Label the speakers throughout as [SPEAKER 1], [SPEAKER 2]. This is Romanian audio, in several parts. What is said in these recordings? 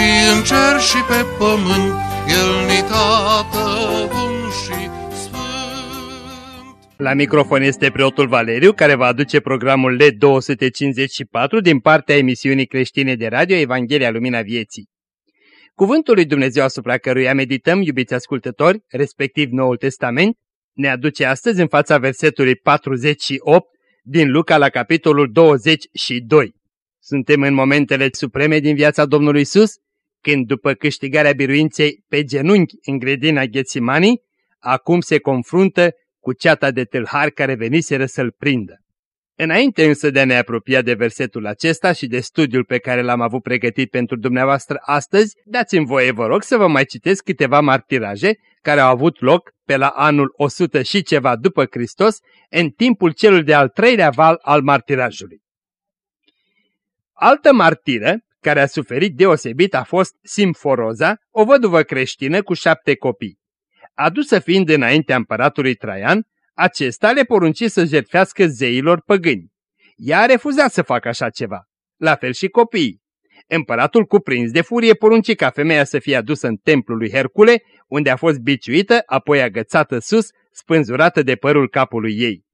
[SPEAKER 1] și în cer și pe pământ, El ni tată bun și sfânt.
[SPEAKER 2] La microfon este preotul Valeriu, care va aduce programul LED 254 din partea emisiunii creștine de radio Evanghelia Lumina Vieții. Cuvântul lui Dumnezeu asupra căruia medităm, iubiți ascultători, respectiv Noul Testament, ne aduce astăzi în fața versetului 48 din Luca la capitolul 22. Suntem în momentele supreme din viața Domnului Isus, când după câștigarea biruinței pe genunchi în grădina Ghețimanii, acum se confruntă cu ceata de tâlhari care veniseră să-l prindă. Înainte însă de a ne apropia de versetul acesta și de studiul pe care l-am avut pregătit pentru dumneavoastră astăzi, dați-mi voie, vă rog, să vă mai citesc câteva martiraje care au avut loc pe la anul 100 și ceva după Hristos, în timpul celui de-al treilea val al martirajului. Altă martiră, care a suferit deosebit, a fost Simforoza, o văduvă creștină cu șapte copii. Adusă fiind înaintea împăratului Traian, acesta le porunci să jertfească zeilor păgâni. Ea a refuzat să facă așa ceva. La fel și copiii. Împăratul cuprins de furie porunci ca femeia să fie adusă în templul lui Hercule, unde a fost biciuită, apoi agățată sus, spânzurată de părul capului ei.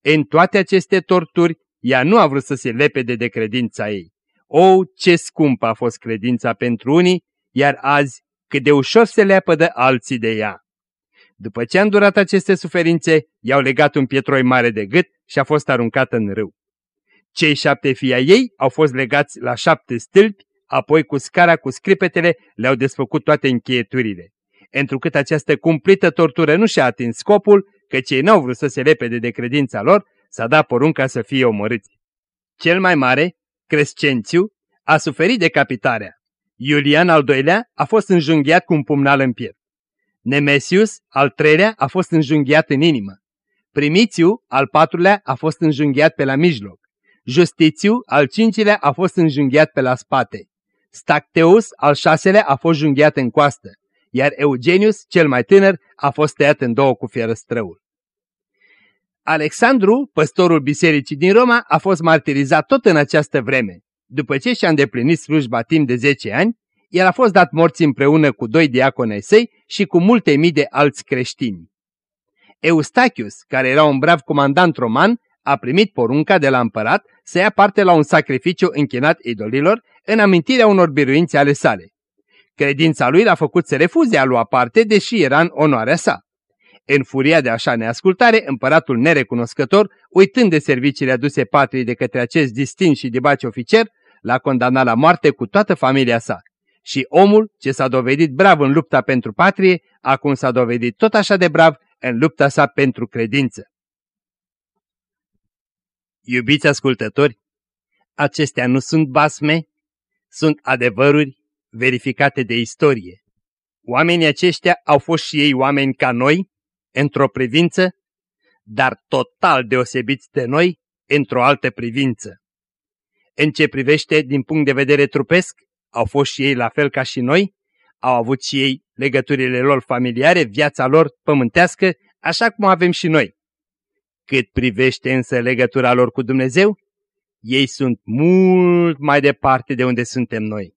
[SPEAKER 2] În toate aceste torturi, ea nu a vrut să se lepede de credința ei. O, ce scumpă a fost credința pentru unii, iar azi cât de ușor se leapădă alții de ea. După ce a îndurat aceste suferințe, i-au legat un pietroi mare de gât și a fost aruncată în râu. Cei șapte fii ai ei au fost legați la șapte stâlpi, apoi cu scara cu scripetele le-au desfăcut toate încheieturile. Întrucât această cumplită tortură nu și-a atins scopul, că cei n-au vrut să se repede de credința lor, s-a dat porunca să fie omorâți. Cel mai mare, Crescențiu, a suferit decapitarea. Iulian al doilea a fost înjunghiat cu un pumnal în piept. Nemesius, al treilea, a fost înjunghiat în inimă. Primițiu, al patrulea, a fost înjunghiat pe la mijloc. Justițiu, al cincilea, a fost înjunghiat pe la spate. Stacteus, al șaselea, a fost junghiat în coastă, iar Eugenius, cel mai tânăr, a fost tăiat în două cu fierăstrăul. Alexandru, păstorul bisericii din Roma, a fost martirizat tot în această vreme. După ce și-a îndeplinit slujba timp de 10 ani, el a fost dat morți împreună cu doi diaconi săi și cu multe mii de alți creștini. Eustachius, care era un brav comandant roman, a primit porunca de la împărat să ia parte la un sacrificiu închinat idolilor în amintirea unor biruințe ale sale. Credința lui l-a făcut să refuze a lua parte, deși era în onoarea sa. În furia de așa neascultare, împăratul nerecunoscător, uitând de serviciile aduse patriei de către acest distins și debaci oficer, l-a condamnat la moarte cu toată familia sa. Și omul, ce s-a dovedit brav în lupta pentru patrie, acum s-a dovedit tot așa de brav în lupta sa pentru credință. Iubiți ascultători, acestea nu sunt basme, sunt adevăruri verificate de istorie. Oamenii aceștia au fost și ei oameni ca noi, într-o privință, dar total deosebiți de noi într-o altă privință. În ce privește din punct de vedere trupesc, au fost și ei la fel ca și noi, au avut și ei legăturile lor familiare, viața lor pământească, așa cum avem și noi. Cât privește însă legătura lor cu Dumnezeu, ei sunt mult mai departe de unde suntem noi.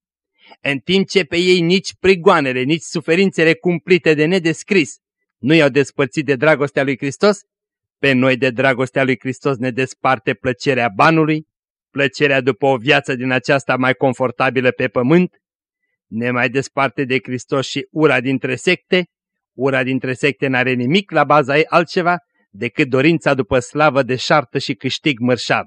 [SPEAKER 2] În timp ce pe ei nici prigoanele, nici suferințele cumplite de nedescris nu i-au despărțit de dragostea lui Hristos, pe noi de dragostea lui Hristos ne desparte plăcerea banului, plăcerea după o viață din aceasta mai confortabilă pe pământ, ne mai desparte de Hristos și ura dintre secte, ura dintre secte n-are nimic la baza ei altceva decât dorința după slavă de șartă și câștig mărșav.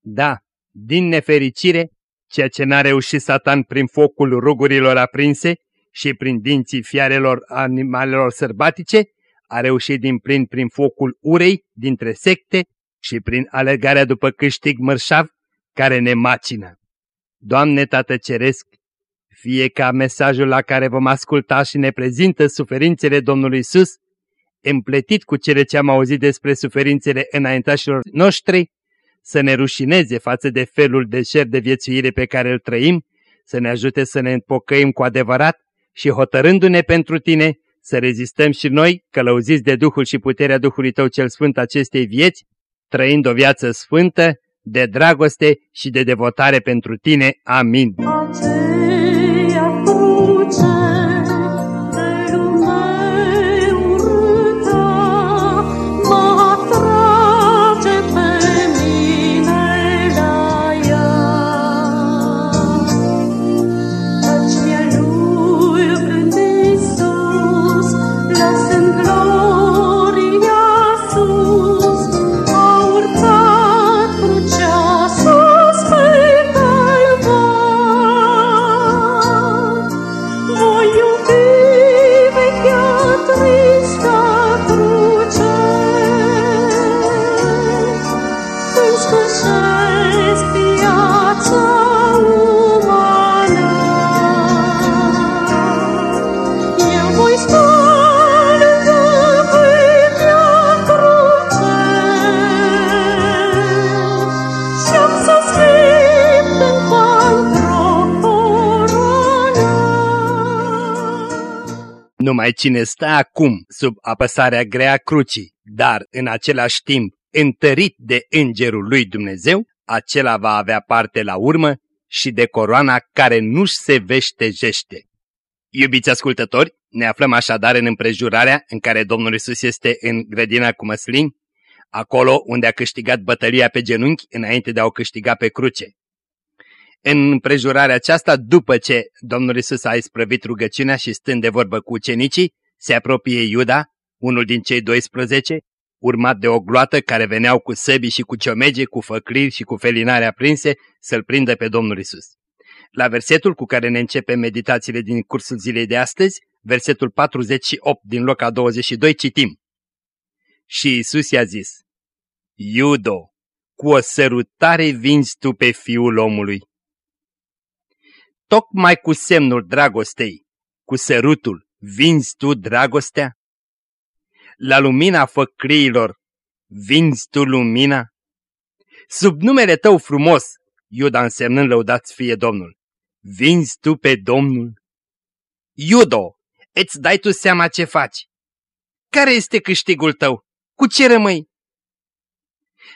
[SPEAKER 2] Da, din nefericire, ceea ce n-a reușit Satan prin focul rugurilor aprinse și prin dinții fiarelor animalelor sărbatice, a reușit din plin prin focul urei dintre secte și prin alergarea după câștig mărșav care ne macină. Doamne Tată Ceresc, fie ca mesajul la care vom asculta și ne prezintă suferințele Domnului Isus, împletit cu cele ce am auzit despre suferințele înaintașilor noștri, să ne rușineze față de felul de șer de viețuire pe care îl trăim, să ne ajute să ne împocăim cu adevărat și hotărându-ne pentru Tine, să rezistăm și noi, călăuziți de Duhul și puterea Duhului Tău cel Sfânt acestei vieți, trăind o viață sfântă, de dragoste și de devotare pentru Tine. Amin. Numai cine stă acum sub apăsarea grea crucii, dar în același timp întărit de îngerul lui Dumnezeu, acela va avea parte la urmă și de coroana care nu-și se veștejește. Iubiți ascultători, ne aflăm așadar în împrejurarea în care Domnul Isus este în grădina cu măslini, acolo unde a câștigat bătălia pe genunchi înainte de a o câștiga pe cruce. În împrejurarea aceasta, după ce Domnul Isus a isprăvit rugăciunea și stând de vorbă cu ucenicii, se apropie Iuda, unul din cei 12, urmat de o gloată care veneau cu săbii și cu ciomege, cu făcliri și cu felinare aprinse să-L prindă pe Domnul Isus. La versetul cu care ne începe meditațiile din cursul zilei de astăzi, versetul 48 din loca 22, citim. Și Isus i-a zis, Iudo, cu o sărutare vinzi tu pe fiul omului. Tocmai cu semnul dragostei, cu sărutul, vinzi tu dragostea? La lumina făcriilor, vinzi tu lumina? Sub numele tău frumos, Iuda însemnând lăudați fie Domnul, vinzi tu pe Domnul? Iudo, îți dai tu seama ce faci? Care este câștigul tău? Cu ce rămâi?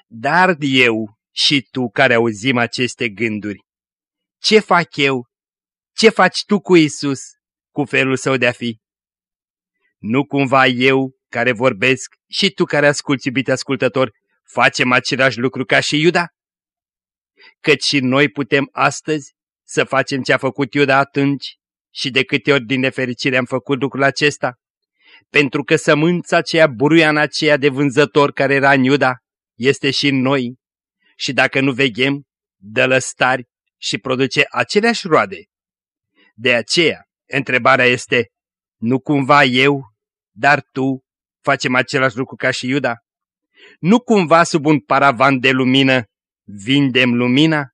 [SPEAKER 2] Dar eu și tu care auzim aceste gânduri, ce fac eu ce faci tu cu Isus, cu felul său de a fi? Nu cumva eu care vorbesc și tu care asculți, iubite ascultător, facem același lucru ca și Iuda? Căci și noi putem astăzi să facem ce a făcut Iuda atunci și de câte ori din nefericire am făcut lucrul acesta? Pentru că sămânța aceea, buruiana aceea de vânzător care era în Iuda, este și în noi. Și dacă nu veghem, dă lăstari și produce aceleași roade de aceea, întrebarea este, nu cumva eu, dar tu, facem același lucru ca și Iuda? Nu cumva sub un paravan de lumină vindem lumina?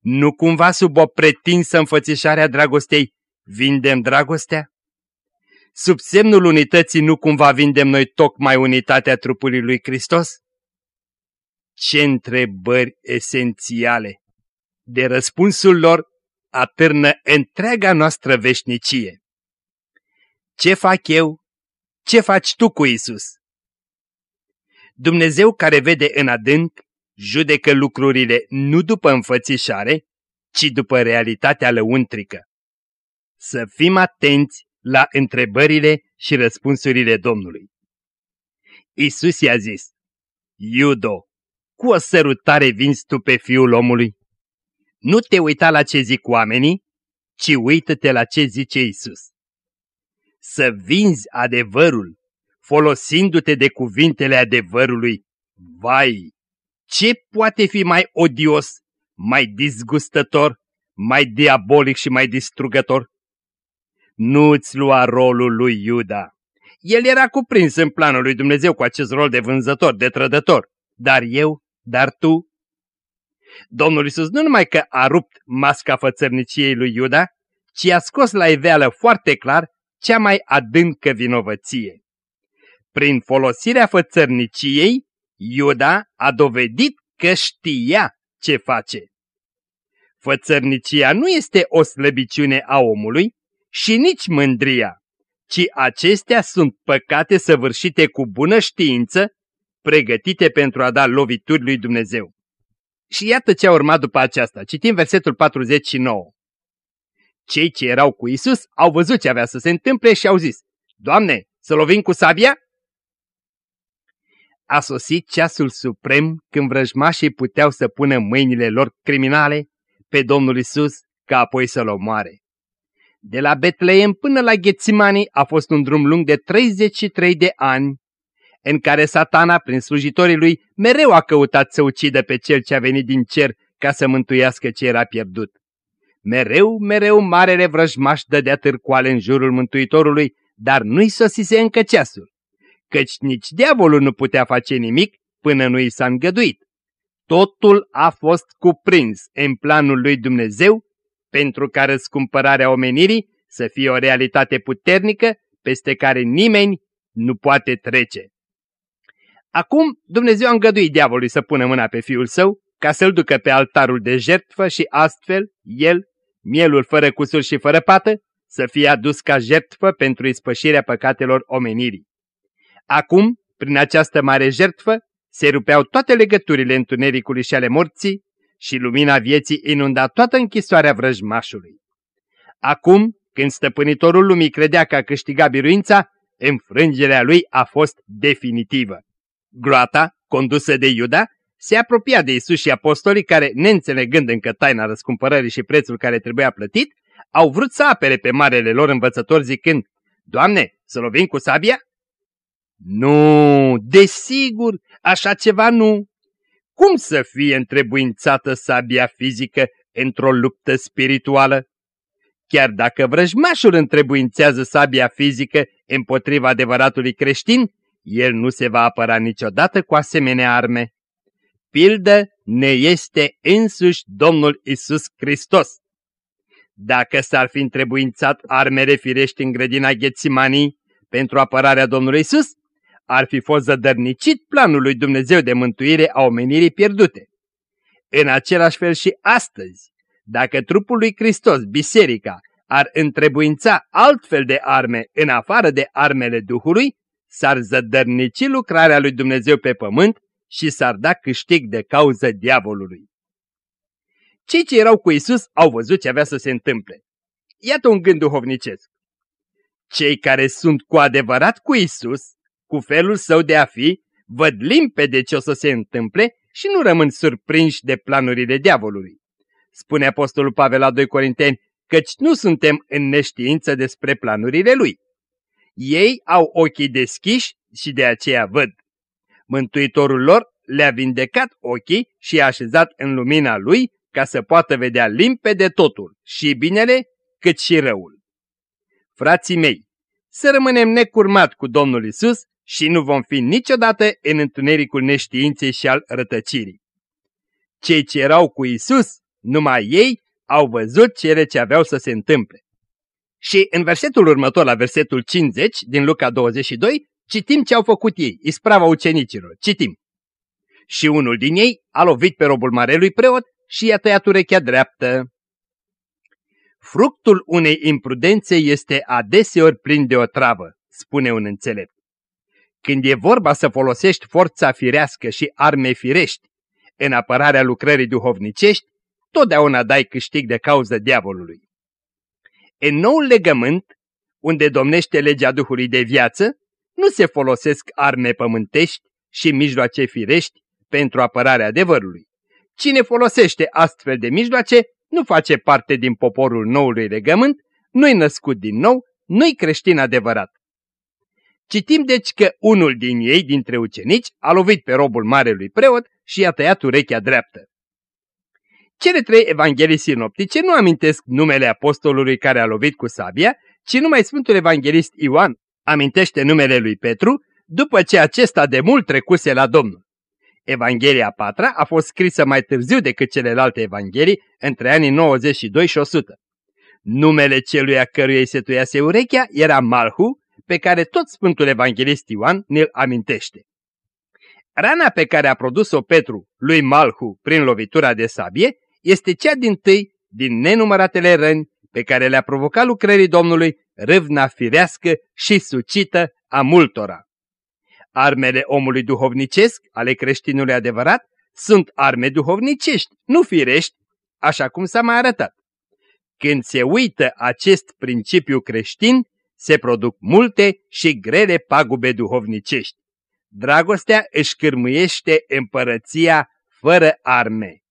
[SPEAKER 2] Nu cumva sub o pretinsă înfățișare a dragostei vindem dragostea? Sub semnul unității nu cumva vindem noi tocmai unitatea trupului lui Hristos? Ce întrebări esențiale! De răspunsul lor atârnă întreaga noastră veșnicie. Ce fac eu? Ce faci tu cu Isus? Dumnezeu care vede în adânc, judecă lucrurile nu după înfățișare, ci după realitatea lăuntrică. Să fim atenți la întrebările și răspunsurile Domnului. Isus i-a zis, Iudo, cu o sărutare vinzi tu pe fiul omului? Nu te uita la ce zic oamenii, ci uită-te la ce zice Isus. Să vinzi adevărul, folosindu-te de cuvintele adevărului, vai, ce poate fi mai odios, mai disgustător, mai diabolic și mai distrugător? Nu-ți lua rolul lui Iuda. El era cuprins în planul lui Dumnezeu cu acest rol de vânzător, de trădător. Dar eu, dar tu, Domnul Isus nu numai că a rupt masca fățărniciei lui Iuda, ci a scos la iveală foarte clar cea mai adâncă vinovăție. Prin folosirea fățărniciei, Iuda a dovedit că știa ce face. Fățărnicia nu este o slăbiciune a omului și nici mândria, ci acestea sunt păcate săvârșite cu bună știință, pregătite pentru a da lovituri lui Dumnezeu. Și iată ce a urmat după aceasta. Citim versetul 49. Cei ce erau cu Isus au văzut ce avea să se întâmple și au zis, Doamne, să lovim cu sabia? A sosit ceasul suprem când vrăjmașii puteau să pună mâinile lor criminale pe Domnul Isus ca apoi să-l omoare. De la Betleem până la Ghețimani a fost un drum lung de 33 de ani, în care satana, prin slujitorii lui, mereu a căutat să ucidă pe cel ce a venit din cer ca să mântuiască ce era pierdut. Mereu, mereu marele vrăjmaș dădea târcoale în jurul Mântuitorului, dar nu-i sosise încă ceasul, căci nici diavolul nu putea face nimic până nu i s-a îngăduit. Totul a fost cuprins în planul lui Dumnezeu pentru ca răscumpărarea omenirii să fie o realitate puternică peste care nimeni nu poate trece. Acum Dumnezeu a îngăduit diavolului să pună mâna pe fiul său ca să-l ducă pe altarul de jertfă și astfel el, mielul fără cusur și fără pată, să fie adus ca jertfă pentru ispășirea păcatelor omenirii. Acum, prin această mare jertfă, se rupeau toate legăturile întunericului și ale morții și lumina vieții inunda toată închisoarea vrăjmașului. Acum, când stăpânitorul lumii credea că a câștigat biruința, înfrângerea lui a fost definitivă. Groata, condusă de Iuda, se apropia de Isus și apostolii care, neînțelegând încă taina răscumpărării și prețul care trebuia plătit, au vrut să apere pe marele lor învățător zicând, Doamne, să lovim cu sabia? Nu, desigur, așa ceva nu. Cum să fie întrebuințată sabia fizică într-o luptă spirituală? Chiar dacă vrăjmașul întrebuințează sabia fizică împotriva adevăratului creștin, el nu se va apăra niciodată cu asemenea arme. Pildă ne este însuși Domnul Isus Hristos. Dacă s-ar fi întrebuințat armele firești în grădina Ghețimanii pentru apărarea Domnului Isus, ar fi fost zădărnicit planul lui Dumnezeu de mântuire a omenirii pierdute. În același fel și astăzi, dacă trupul lui Hristos, biserica, ar întrebuința altfel de arme în afară de armele Duhului, s-ar zădărnici lucrarea lui Dumnezeu pe pământ și s-ar da câștig de cauză diavolului. Cei ce erau cu Isus au văzut ce avea să se întâmple. Iată un gând duhovnicesc. Cei care sunt cu adevărat cu Isus, cu felul său de a fi, văd limpede ce o să se întâmple și nu rămân surprinși de planurile diavolului. Spune Apostolul Pavel la 2 Corinteni, căci nu suntem în neștiință despre planurile lui. Ei au ochii deschiși și de aceea văd. Mântuitorul lor le-a vindecat ochii și i-a așezat în lumina lui ca să poată vedea limpede totul, și binele cât și răul. Frații mei, să rămânem necurmat cu Domnul Isus și nu vom fi niciodată în întunericul neștiinței și al rătăcirii. Cei ce erau cu Isus, numai ei au văzut cele ce aveau să se întâmple. Și în versetul următor, la versetul 50 din Luca 22, citim ce au făcut ei, isprava ucenicilor. Citim. Și unul din ei a lovit pe robul marelui preot și i-a tăiat urechea dreaptă. Fructul unei imprudențe este adeseori plin de o travă, spune un înțelept. Când e vorba să folosești forța firească și arme firești în apărarea lucrării duhovnicești, totdeauna dai câștig de cauză diavolului. În noul legământ, unde domnește legea Duhului de viață, nu se folosesc arme pământești și mijloace firești pentru apărarea adevărului. Cine folosește astfel de mijloace nu face parte din poporul noului legământ, nu-i născut din nou, nu-i creștin adevărat. Citim deci că unul din ei, dintre ucenici, a lovit pe robul marelui preot și i-a tăiat urechea dreaptă. Cele trei evanghelii sinoptice nu amintesc numele apostolului care a lovit cu sabia, ci numai Sfântul Evanghelist Ioan amintește numele lui Petru, după ce acesta de mult trecuse la Domnul. Evanghelia patra a fost scrisă mai târziu decât celelalte evanghelii, între anii 92 și 100. Numele celui a căruia îi se tuiase urechea era Malhu, pe care tot Sfântul Evanghelist Ioan ne-l amintește. Rana pe care a produs-o Petru lui Malhu prin lovitura de sabie este cea din tâi din nenumăratele răni pe care le-a provocat lucrării Domnului râvna firească și sucită a multora. Armele omului duhovnicesc, ale creștinului adevărat, sunt arme duhovnicești, nu firești, așa cum s-a mai arătat. Când se uită acest principiu creștin, se produc multe și grele pagube duhovnicești. Dragostea își cârmuiește împărăția fără arme.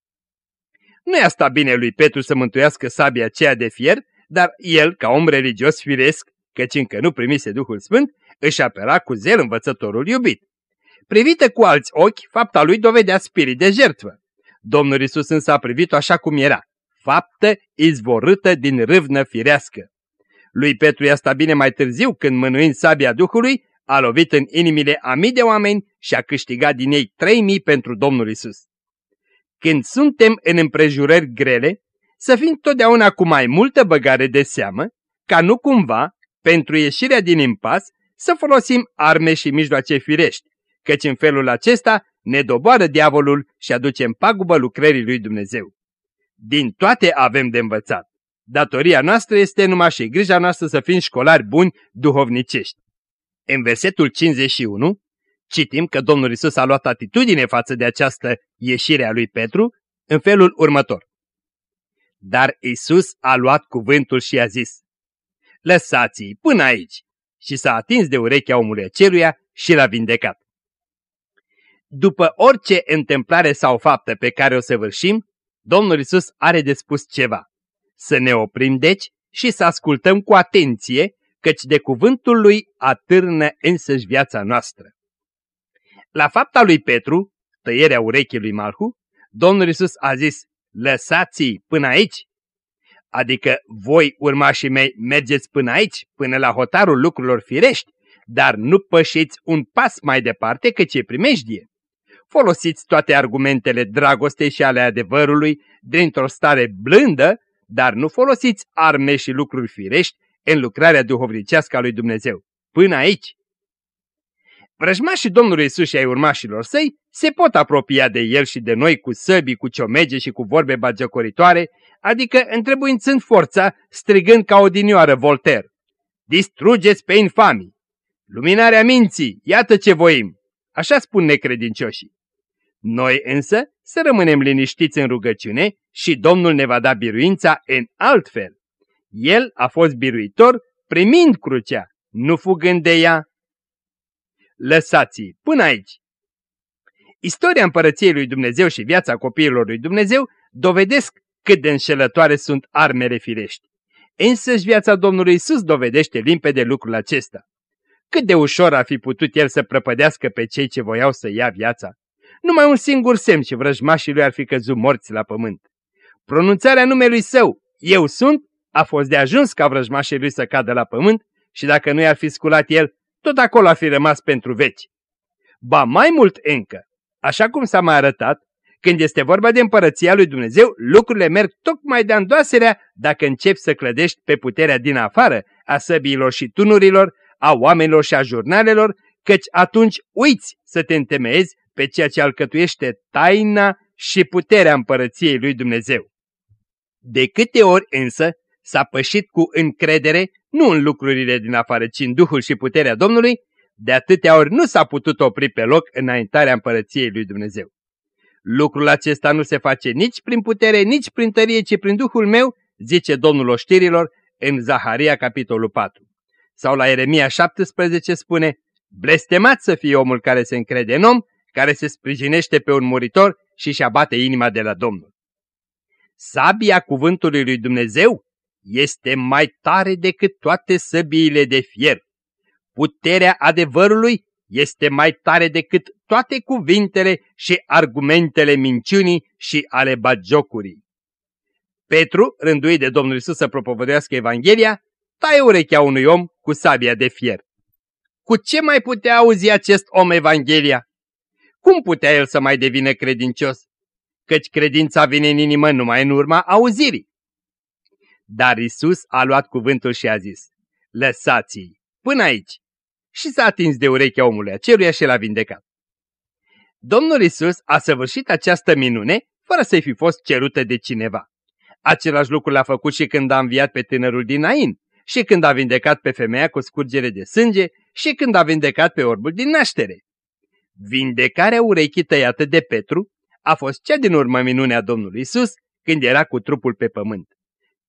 [SPEAKER 2] Nu i-a stat bine lui Petru să mântuiască sabia aceea de fier, dar el, ca om religios firesc, căci încă nu primise Duhul Sfânt, își apăra cu zel învățătorul iubit. Privită cu alți ochi, fapta lui dovedea spirit de jertfă. Domnul Isus însă a privit-o așa cum era, faptă izvorâtă din râvnă firească. Lui Petru i-a stat bine mai târziu când mânuind sabia Duhului, a lovit în inimile a mii de oameni și a câștigat din ei trei mii pentru Domnul Isus. Când suntem în împrejurări grele, să fim totdeauna cu mai multă băgare de seamă, ca nu cumva, pentru ieșirea din impas, să folosim arme și mijloace firești, căci în felul acesta ne doboară diavolul și aducem pagubă lucrării lui Dumnezeu. Din toate avem de învățat. Datoria noastră este numai și grija noastră să fim școlari buni duhovnicești. În versetul 51 citim că Domnul Isus a luat atitudine față de această ieșire a lui Petru în felul următor. Dar Isus a luat cuvântul și a zis, Lăsați-i până aici! Și s-a atins de urechea omului aceluia și l-a vindecat. După orice întâmplare sau faptă pe care o săvârșim, Domnul Isus are de spus ceva. Să ne oprim deci și să ascultăm cu atenție, căci de cuvântul lui atârnă însăși viața noastră. La fapta lui Petru, tăierea urechii lui Malhu, Domnul Isus a zis, lăsați până aici. Adică voi, urmașii mei, mergeți până aici, până la hotarul lucrurilor firești, dar nu pășiți un pas mai departe că ce primejdie. Folosiți toate argumentele dragostei și ale adevărului dintr-o stare blândă, dar nu folosiți arme și lucruri firești în lucrarea duhovnicească a lui Dumnezeu. Până aici. Vrăjmașii Domnului Isus și ai urmașilor săi se pot apropia de el și de noi cu săbii, cu ciomege și cu vorbe bagiocoritoare, adică întrebuințând forța, strigând ca o dinioară Voltaire. Distrugeți pe infamii! Luminarea minții, iată ce voim! Așa spun necredincioșii. Noi însă să rămânem liniștiți în rugăciune și Domnul ne va da biruința în alt fel. El a fost biruitor primind crucea, nu fugând de ea. Lăsați-i până aici. Istoria împărăției lui Dumnezeu și viața copiilor lui Dumnezeu dovedesc cât de înșelătoare sunt armele firești. Însăși viața Domnului Isus dovedește limpede lucrul acesta. Cât de ușor a fi putut el să prăpădească pe cei ce voiau să ia viața. Numai un singur semn și vrăjmașii lui ar fi căzut morți la pământ. Pronunțarea numelui său, eu sunt, a fost de ajuns ca vrăjmașii lui să cadă la pământ și dacă nu i-ar fi sculat el, tot acolo ar fi rămas pentru veci. Ba mai mult încă, așa cum s-a mai arătat, când este vorba de împărăția lui Dumnezeu, lucrurile merg tocmai de îndoaserea dacă începi să clădești pe puterea din afară a săbiilor și tunurilor, a oamenilor și a jurnalelor, căci atunci uiți să te întemeiezi pe ceea ce alcătuiește taina și puterea împărăției lui Dumnezeu. De câte ori însă s-a pășit cu încredere, nu în lucrurile din afară, ci în Duhul și puterea Domnului, de atâtea ori nu s-a putut opri pe loc înaintarea împărăției lui Dumnezeu. Lucrul acesta nu se face nici prin putere, nici prin tărie, ci prin Duhul meu, zice Domnul oștirilor în Zaharia capitolul 4. Sau la Eremia 17 spune, blestemat să fie omul care se încrede în om, care se sprijinește pe un muritor și și abate inima de la Domnul. Sabia cuvântului lui Dumnezeu este mai tare decât toate săbiile de fier. Puterea adevărului este mai tare decât toate cuvintele și argumentele minciunii și ale bagiocurii. Petru, rânduit de Domnul Isus să propovădească Evanghelia, taie urechea unui om cu sabia de fier. Cu ce mai putea auzi acest om Evanghelia? Cum putea el să mai devină credincios? Căci credința vine în inimă numai în urma auzirii. Dar Isus a luat cuvântul și a zis, lăsați-i, până aici. Și s-a atins de urechea omului aceluia și l-a vindecat. Domnul Isus a săvârșit această minune fără să-i fi fost cerută de cineva. Același lucru l-a făcut și când a înviat pe tânărul din Nain, și când a vindecat pe femeia cu scurgere de sânge, și când a vindecat pe orbul din naștere. Vindecarea urechii tăiată de Petru a fost cea din urmă minunea Domnului Isus când era cu trupul pe pământ.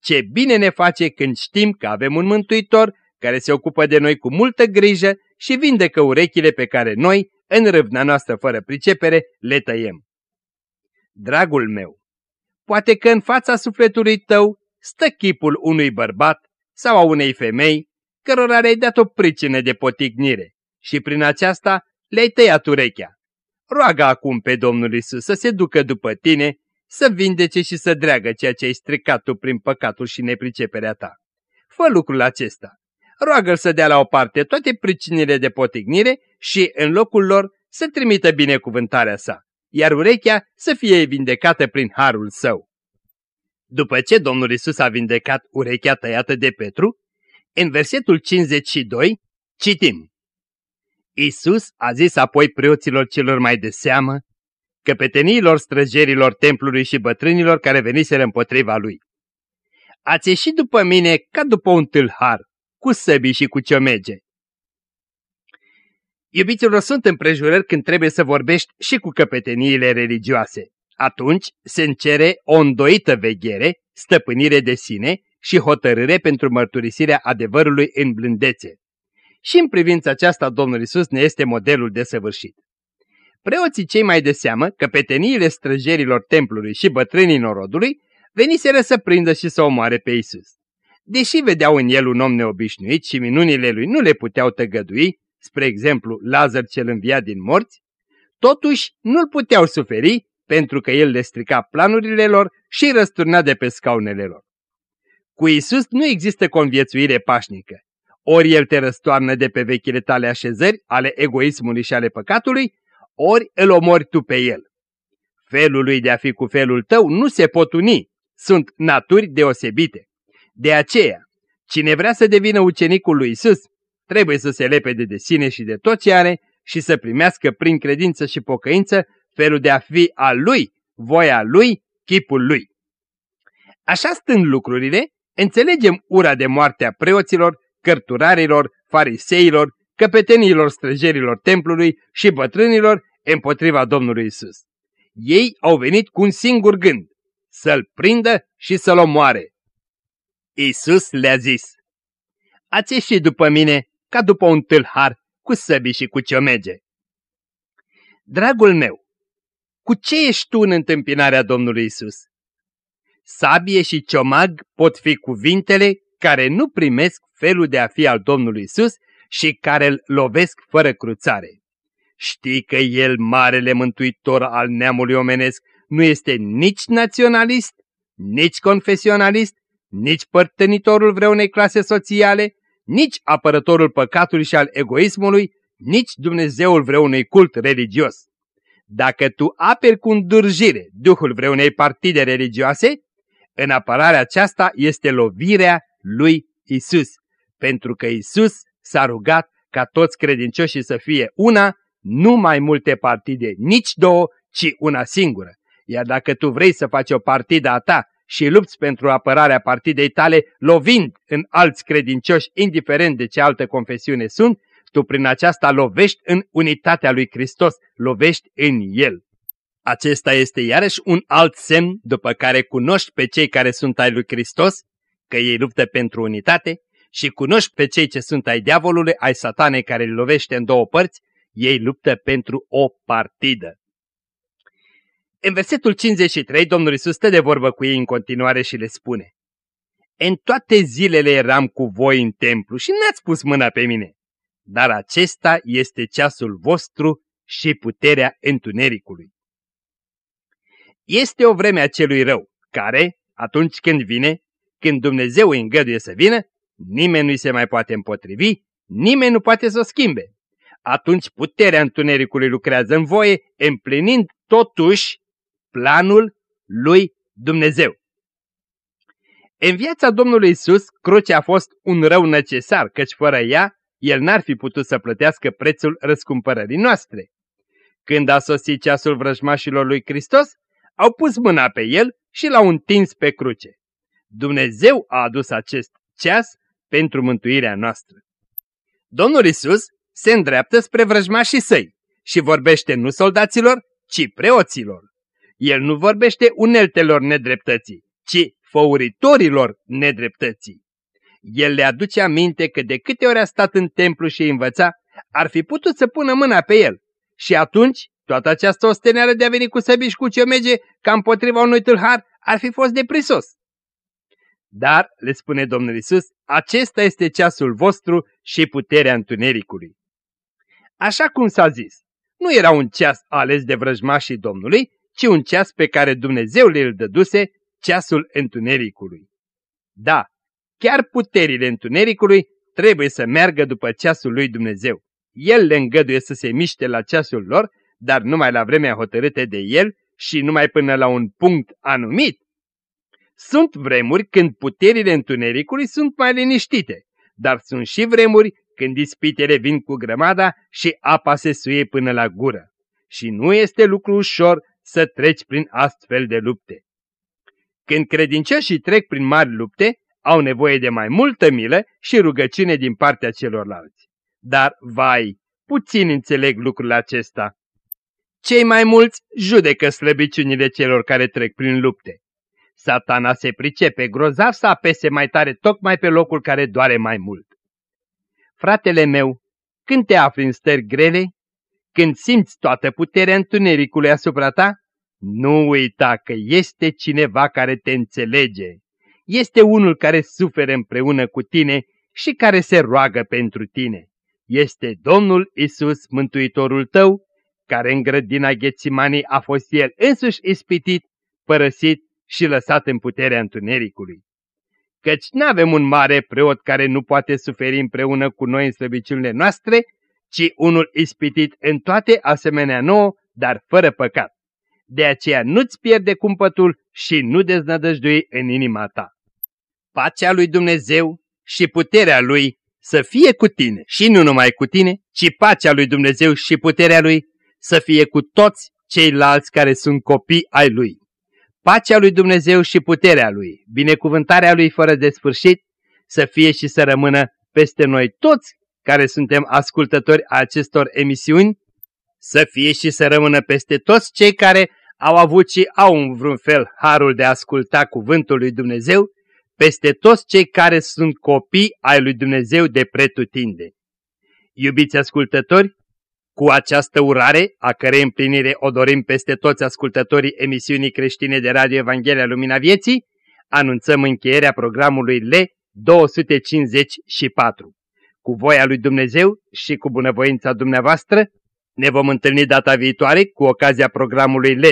[SPEAKER 2] Ce bine ne face când știm că avem un mântuitor care se ocupă de noi cu multă grijă și vindecă urechile pe care noi, în râvna noastră fără pricepere, le tăiem. Dragul meu, poate că în fața sufletului tău stă chipul unui bărbat sau a unei femei cărora le-ai dat o pricină de potignire și prin aceasta le-ai tăiat urechea. Roagă acum pe Domnul Isus să se ducă după tine, să vindece și să dreagă ceea ce ai stricat tu prin păcatul și nepriceperea ta. Fă lucrul acesta. Roagă-l să dea la o parte toate pricinile de potignire și, în locul lor, să trimită binecuvântarea sa, iar urechea să fie vindecată prin harul său. După ce Domnul Isus a vindecat urechea tăiată de Petru, în versetul 52 citim Isus a zis apoi preoților celor mai de seamă, căpeteniilor străjerilor templului și bătrânilor care veniseră împotriva lui. Ați ieșit după mine ca după un tâlhar, cu săbii și cu ciomege. Iubiților, sunt împrejurări când trebuie să vorbești și cu căpeteniile religioase. Atunci se încere o îndoită veghere, stăpânire de sine și hotărâre pentru mărturisirea adevărului în blândețe. Și în privința aceasta Domnul Isus ne este modelul de săvârșit. Preoții cei mai de seamă, căpeteniile străjerilor templului și bătrânii norodului, veniseră să prindă și să omoare pe Isus. Deși vedeau în el un om neobișnuit și minunile lui nu le puteau tăgădui, spre exemplu Lazar cel înviat din morți, totuși nu-l puteau suferi pentru că el le strica planurile lor și răsturna de pe scaunele lor. Cu Isus nu există conviețuire pașnică. Ori El te răstoarnă de pe vechile tale așezări, ale egoismului și ale păcatului, ori îl omori tu pe El. Felul lui de a fi cu felul tău nu se pot uni, sunt naturi deosebite. De aceea, cine vrea să devină ucenicul lui Isus, trebuie să se lepede de sine și de tot ce are și să primească prin credință și pocăință felul de a fi al lui, voia lui, chipul lui. Așa stând lucrurile, înțelegem ura de moarte a preoților, cărturarilor, fariseilor, căpetenilor străjerilor templului și bătrânilor împotriva Domnului Isus. Ei au venit cu un singur gând, să-l prindă și să-l omoare. Isus le-a zis, Ați ieșit după mine ca după un tâlhar cu săbi și cu ciomege. Dragul meu, cu ce ești tu în întâmpinarea Domnului Isus? Sabie și ciomag pot fi cuvintele care nu primesc felul de a fi al Domnului Isus și care îl lovesc fără cruțare. Știi că El, marele mântuitor al neamului omenesc, nu este nici naționalist, nici confesionalist, nici părtenitorul vreunei clase sociale, nici apărătorul păcatului și al egoismului, nici Dumnezeul vreunui cult religios. Dacă tu aperi cu îndurjire duhul vreunei partide religioase, în apărarea aceasta este lovirea lui Isus, pentru că Isus s-a rugat ca toți credincioșii să fie una, nu mai multe partide, nici două, ci una singură. Iar dacă tu vrei să faci o partidă a ta și lupți pentru apărarea partidei tale, lovind în alți credincioși, indiferent de ce altă confesiune sunt, tu prin aceasta lovești în unitatea lui Hristos, lovești în El. Acesta este iarăși un alt semn după care cunoști pe cei care sunt ai lui Hristos, că ei luptă pentru unitate, și cunoști pe cei ce sunt ai diavolului, ai satanei care îl lovește în două părți, ei luptă pentru o partidă. În versetul 53, Domnul Iisus stă de vorbă cu ei în continuare și le spune În toate zilele eram cu voi în templu și n-ați pus mâna pe mine, dar acesta este ceasul vostru și puterea întunericului. Este o vreme a celui rău, care, atunci când vine, când Dumnezeu îi îngăduie să vină, nimeni nu-i se mai poate împotrivi, nimeni nu poate să o schimbe. Atunci puterea întunericului lucrează în voie, împlinind totuși planul lui Dumnezeu. În viața Domnului Isus, crucea a fost un rău necesar, căci fără ea, el n-ar fi putut să plătească prețul răscumpărării noastre. Când a sosit ceasul vrăjmașilor lui Hristos, au pus mâna pe el și l-au întins pe cruce. Dumnezeu a adus acest ceas pentru mântuirea noastră. Domnul Isus se îndreaptă spre vrăjmașii săi și vorbește nu soldaților, ci preoților. El nu vorbește uneltelor nedreptății, ci făuritorilor nedreptății. El le aduce aminte că de câte ori a stat în templu și învăța, ar fi putut să pună mâna pe el. Și atunci, toată această osteneală de a veni cu săbi și cu ciomege ca împotriva unui tâlhar ar fi fost deprisos. Dar, le spune Domnul Isus, acesta este ceasul vostru și puterea întunericului. Așa cum s-a zis, nu era un ceas ales de vrăjmașii Domnului, ci un ceas pe care Dumnezeu le-l dăduse, ceasul întunericului. Da, chiar puterile întunericului trebuie să meargă după ceasul lui Dumnezeu. El le îngăduie să se miște la ceasul lor, dar numai la vremea hotărâtă de el și numai până la un punct anumit. Sunt vremuri când puterile întunericului sunt mai liniștite, dar sunt și vremuri când ispitele vin cu grămada și apa se suie până la gură. Și nu este lucru ușor să treci prin astfel de lupte. Când credincioșii trec prin mari lupte, au nevoie de mai multă milă și rugăciune din partea celorlalți. Dar, vai, puțin înțeleg lucrul acesta. Cei mai mulți judecă slăbiciunile celor care trec prin lupte. Satana se pricepe grozav să apese mai tare tocmai pe locul care doare mai mult. Fratele meu, când te afli în stări grele, când simți toată puterea întunericului asupra ta, nu uita că este cineva care te înțelege. Este unul care suferă împreună cu tine și care se roagă pentru tine. Este Domnul Isus, Mântuitorul tău, care în grădina Ghețimanii a fost El însuși ispitit, părăsit și lăsat în puterea întunericului. Căci nu avem un mare preot care nu poate suferi împreună cu noi în slăbiciunile noastre, ci unul ispitit în toate asemenea nouă, dar fără păcat. De aceea nu-ți pierde cumpătul și nu deznădăjdui în inima ta. Pacea lui Dumnezeu și puterea lui să fie cu tine și nu numai cu tine, ci pacea lui Dumnezeu și puterea lui să fie cu toți ceilalți care sunt copii ai lui. Pacea lui Dumnezeu și puterea lui, binecuvântarea lui fără de sfârșit, să fie și să rămână peste noi toți care suntem ascultători a acestor emisiuni, să fie și să rămână peste toți cei care au avut și au în vreun fel harul de a asculta cuvântul lui Dumnezeu, peste toți cei care sunt copii ai lui Dumnezeu de pretutinde. Iubiți ascultători, cu această urare, a cărei împlinire o dorim peste toți ascultătorii emisiunii creștine de Radio Evanghelia Lumina Vieții, anunțăm încheierea programului L254. Cu voia lui Dumnezeu și cu bunăvoința dumneavoastră, ne vom întâlni data viitoare cu ocazia programului L255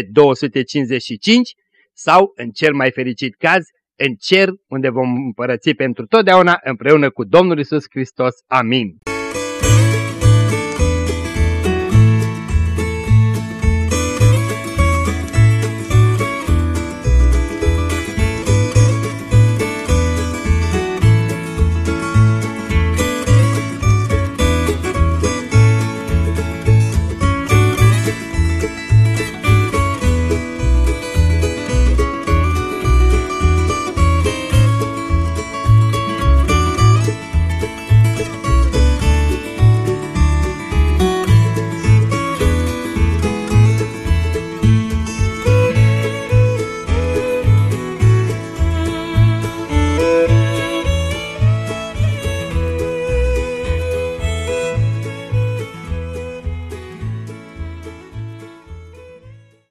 [SPEAKER 2] sau, în cel mai fericit caz, în cer, unde vom împărăți pentru totdeauna împreună cu Domnul Isus Hristos. Amin.